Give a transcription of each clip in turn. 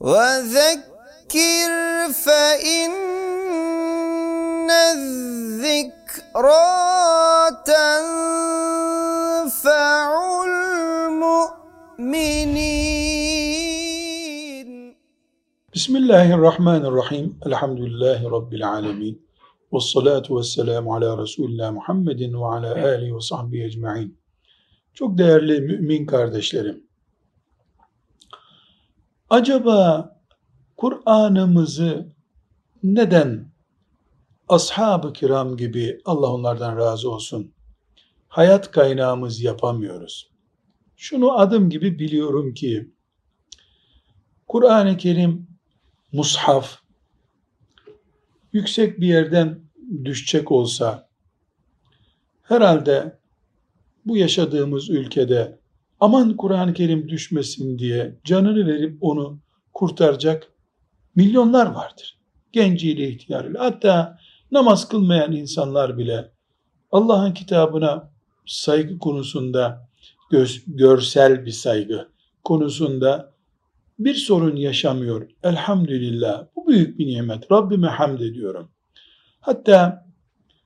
وذكر فإن الذكرى تنفع المؤمنين Bismillahirrahmanirrahim. Elhamdülillahi Rabbil alemin. Ve salatu ve selamu ala Resulullah Muhammedin ve ala alihi ve sahbihi ecma'in. Çok değerli mümin kardeşlerim. Acaba Kur'an'ımızı neden ashab-ı kiram gibi Allah onlardan razı olsun hayat kaynağımız yapamıyoruz? Şunu adım gibi biliyorum ki Kur'an-ı Kerim mushaf yüksek bir yerden düşecek olsa herhalde bu yaşadığımız ülkede aman Kur'an-ı Kerim düşmesin diye canını verip onu kurtaracak milyonlar vardır. Genciyle ihtiyarıyla hatta namaz kılmayan insanlar bile Allah'ın kitabına saygı konusunda görsel bir saygı konusunda bir sorun yaşamıyor. Elhamdülillah. Bu büyük bir nimet. Rabbime hamd ediyorum. Hatta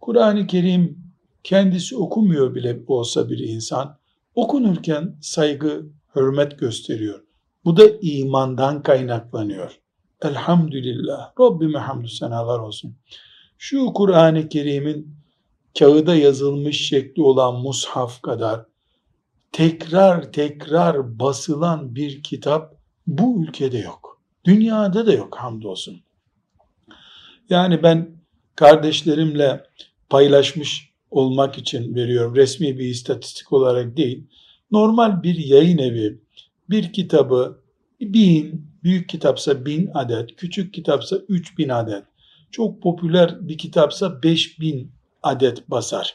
Kur'an-ı Kerim kendisi okumuyor bile olsa bir insan okunurken saygı, hürmet gösteriyor. Bu da imandan kaynaklanıyor. Elhamdülillah. Rabbime hamdü senalar olsun. Şu Kur'an-ı Kerim'in kağıda yazılmış şekli olan mushaf kadar tekrar tekrar basılan bir kitap bu ülkede yok. Dünyada da yok hamdolsun. Yani ben kardeşlerimle paylaşmış olmak için veriyorum. Resmi bir istatistik olarak değil. Normal bir yayın evi bir kitabı bin, büyük kitapsa bin adet, küçük kitapsa üç bin adet, çok popüler bir kitapsa beş bin adet basar.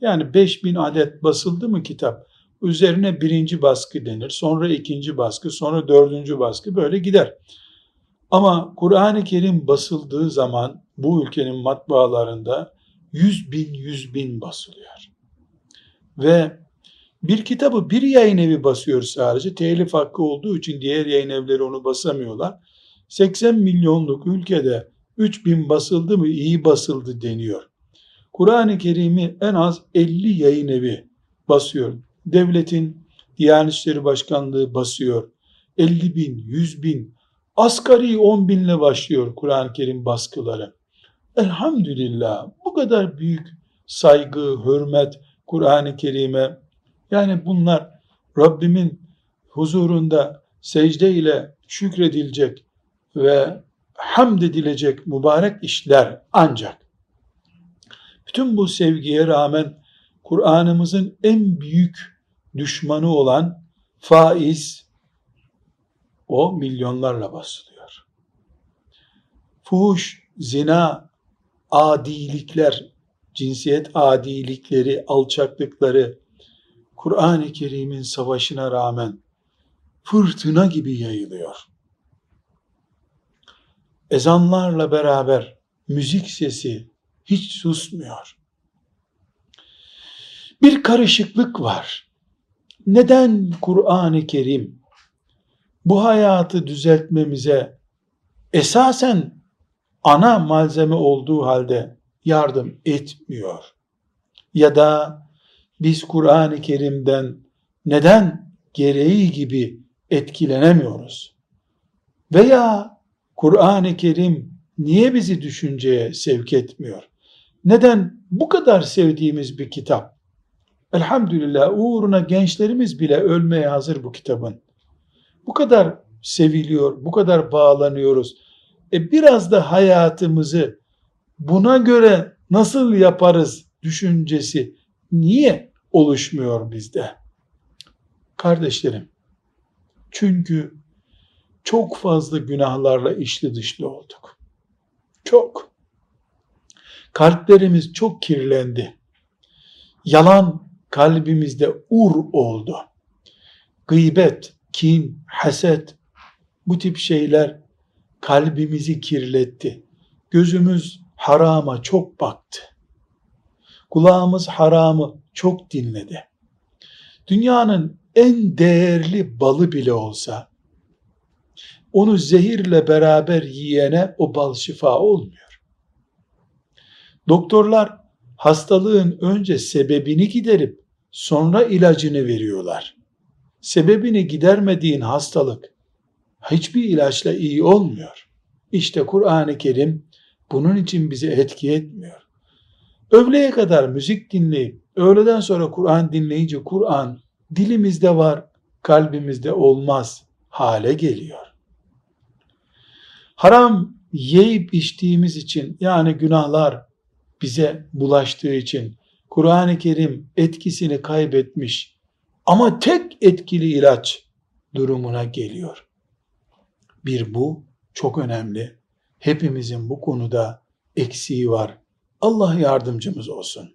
Yani beş bin adet basıldı mı kitap Üzerine birinci baskı denir, sonra ikinci baskı, sonra dördüncü baskı böyle gider. Ama Kur'an-ı Kerim basıldığı zaman bu ülkenin matbaalarında yüz bin yüz bin basılıyor. Ve bir kitabı bir yayın evi basıyor sadece. Telif hakkı olduğu için diğer yayın evleri onu basamıyorlar. 80 milyonluk ülkede 3000 basıldı mı iyi basıldı deniyor. Kur'an-ı Kerim'i en az 50 yayın evi basıyor devletin Diyanet İşleri Başkanlığı basıyor. 50 bin, 100 bin, asgari 10 binle başlıyor Kur'an-ı Kerim baskıları. Elhamdülillah bu kadar büyük saygı, hürmet Kur'an-ı Kerim'e yani bunlar Rabbimin huzurunda secde ile şükredilecek ve hamd edilecek mübarek işler ancak bütün bu sevgiye rağmen Kur'an'ımızın en büyük düşmanı olan faiz o milyonlarla basılıyor. Fuhuş, zina, adilikler, cinsiyet adilikleri, alçaklıkları Kur'an-ı Kerim'in savaşına rağmen fırtına gibi yayılıyor. Ezanlarla beraber müzik sesi hiç susmuyor. Bir karışıklık var neden Kur'an-ı Kerim bu hayatı düzeltmemize esasen ana malzeme olduğu halde yardım etmiyor? Ya da biz Kur'an-ı Kerim'den neden gereği gibi etkilenemiyoruz? Veya Kur'an-ı Kerim niye bizi düşünceye sevk etmiyor? Neden bu kadar sevdiğimiz bir kitap Elhamdülillah uğruna gençlerimiz bile ölmeye hazır bu kitabın. Bu kadar seviliyor, bu kadar bağlanıyoruz. E biraz da hayatımızı buna göre nasıl yaparız düşüncesi niye oluşmuyor bizde? Kardeşlerim, çünkü çok fazla günahlarla işli dışlı olduk. Çok. Kalplerimiz çok kirlendi. Yalan kalbimizde ur oldu. Gıybet, kin, haset bu tip şeyler kalbimizi kirletti. Gözümüz harama çok baktı. Kulağımız haramı çok dinledi. Dünyanın en değerli balı bile olsa, onu zehirle beraber yiyene o bal şifa olmuyor. Doktorlar hastalığın önce sebebini giderip sonra ilacını veriyorlar. Sebebini gidermediğin hastalık hiçbir ilaçla iyi olmuyor. İşte Kur'an-ı Kerim bunun için bize etki etmiyor. Öğleye kadar müzik dinleyip öğleden sonra Kur'an dinleyince Kur'an dilimizde var, kalbimizde olmaz hale geliyor. Haram yiyip içtiğimiz için yani günahlar bize bulaştığı için Kur'an-ı Kerim etkisini kaybetmiş ama tek etkili ilaç durumuna geliyor. Bir bu çok önemli. Hepimizin bu konuda eksiği var. Allah yardımcımız olsun.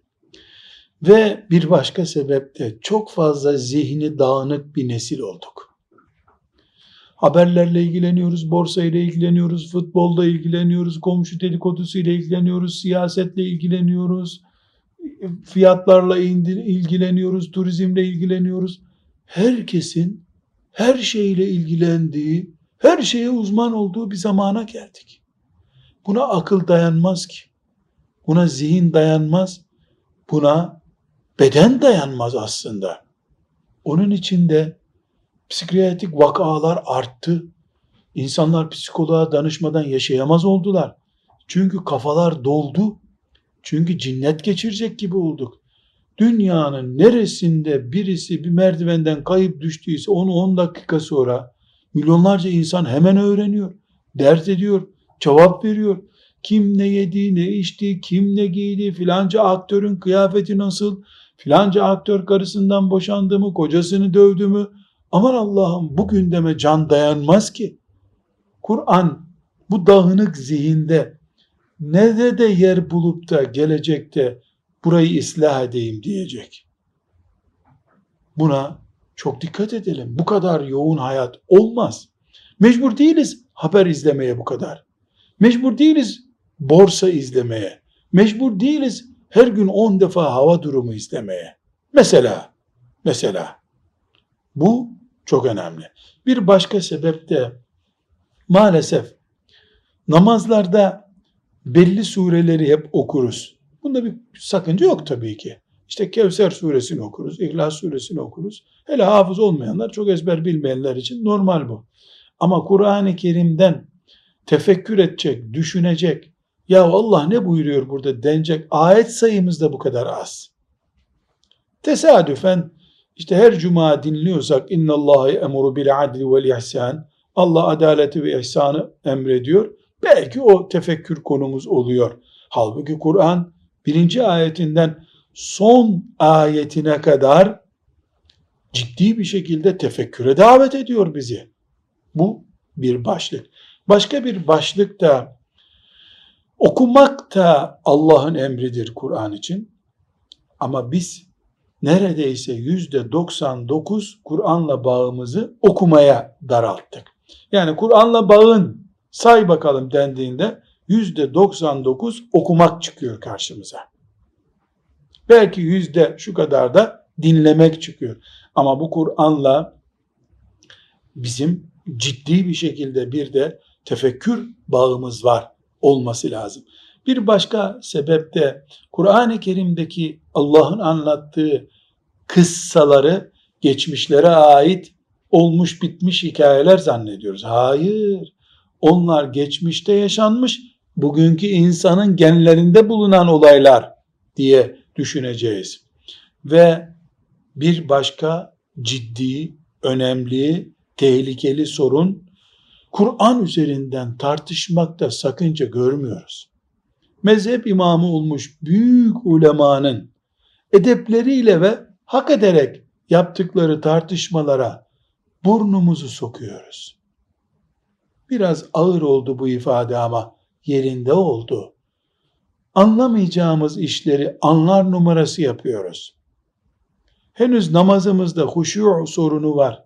Ve bir başka sebep de çok fazla zihni dağınık bir nesil olduk. Haberlerle ilgileniyoruz, borsa ile ilgileniyoruz, futbolda ilgileniyoruz, komşu dedikodusu ile ilgileniyoruz, siyasetle ilgileniyoruz, fiyatlarla ilgileniyoruz, turizmle ilgileniyoruz. Herkesin her şeyle ilgilendiği, her şeye uzman olduğu bir zamana geldik. Buna akıl dayanmaz ki. Buna zihin dayanmaz. Buna beden dayanmaz aslında. Onun için de psikiyatrik vakalar arttı. İnsanlar psikoloğa danışmadan yaşayamaz oldular. Çünkü kafalar doldu. Çünkü cinnet geçirecek gibi olduk. Dünyanın neresinde birisi bir merdivenden kayıp düştüyse onu 10 dakika sonra milyonlarca insan hemen öğreniyor. Dert ediyor, cevap veriyor. Kim ne yedi, ne içti, kim ne giydi, filanca aktörün kıyafeti nasıl, filanca aktör karısından boşandı mı, kocasını dövdü mü? Aman Allah'ım bu gündeme can dayanmaz ki. Kur'an bu dağınık zihinde nerede yer bulup da gelecekte burayı ıslah edeyim diyecek. Buna çok dikkat edelim. Bu kadar yoğun hayat olmaz. Mecbur değiliz haber izlemeye bu kadar. Mecbur değiliz borsa izlemeye. Mecbur değiliz her gün 10 defa hava durumu izlemeye. Mesela, mesela bu çok önemli. Bir başka sebep de maalesef namazlarda belli sureleri hep okuruz. Bunda bir sakınca yok tabii ki. İşte Kevser suresini okuruz, İhlas suresini okuruz. Hele hafız olmayanlar, çok ezber bilmeyenler için normal bu. Ama Kur'an-ı Kerim'den tefekkür edecek, düşünecek, ya Allah ne buyuruyor burada denecek ayet sayımız da bu kadar az. Tesadüfen işte her cuma dinliyorsak inna Allah'ı emuru bil adli vel ihsan Allah adaleti ve ihsanı emrediyor. Belki o tefekkür konumuz oluyor. Halbuki Kur'an birinci ayetinden son ayetine kadar ciddi bir şekilde tefekküre davet ediyor bizi. Bu bir başlık. Başka bir başlık da Okumak da Allah'ın emridir Kur'an için. Ama biz neredeyse yüzde 99 Kur'an'la bağımızı okumaya daralttık. Yani Kur'an'la bağın say bakalım dendiğinde yüzde 99 okumak çıkıyor karşımıza. Belki yüzde şu kadar da dinlemek çıkıyor. Ama bu Kur'an'la bizim ciddi bir şekilde bir de tefekkür bağımız var olması lazım. Bir başka sebep de Kur'an-ı Kerim'deki Allah'ın anlattığı kıssaları geçmişlere ait olmuş bitmiş hikayeler zannediyoruz. Hayır. Onlar geçmişte yaşanmış, bugünkü insanın genlerinde bulunan olaylar diye düşüneceğiz. Ve bir başka ciddi, önemli, tehlikeli sorun Kur'an üzerinden tartışmakta sakınca görmüyoruz. Mezhep imamı olmuş büyük ulemanın edepleriyle ve hak ederek yaptıkları tartışmalara burnumuzu sokuyoruz. Biraz ağır oldu bu ifade ama yerinde oldu. Anlamayacağımız işleri anlar numarası yapıyoruz. Henüz namazımızda huşu sorunu var.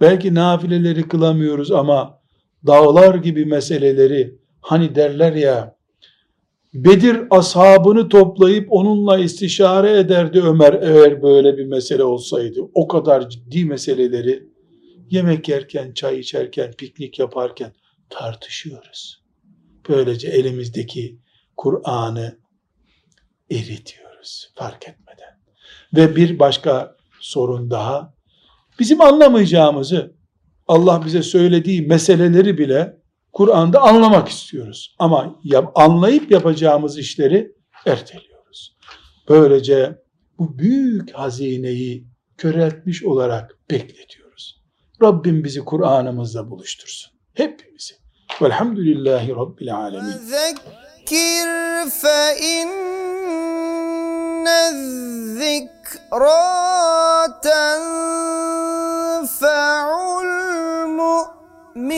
Belki nafileleri kılamıyoruz ama dağlar gibi meseleleri hani derler ya Bedir ashabını toplayıp onunla istişare ederdi Ömer eğer böyle bir mesele olsaydı. O kadar ciddi meseleleri yemek yerken, çay içerken, piknik yaparken tartışıyoruz. Böylece elimizdeki Kur'an'ı eritiyoruz fark etmeden. Ve bir başka sorun daha, bizim anlamayacağımızı Allah bize söylediği meseleleri bile Kur'an'da anlamak istiyoruz. Ama anlayıp yapacağımız işleri erteliyoruz. Böylece bu büyük hazineyi köreltmiş olarak bekletiyoruz. Rabbim bizi Kur'an'ımızla buluştursun. Hepimizi. Velhamdülillahi Rabbil alemin. فذكر فإن الذكرى تنفع المؤمنين.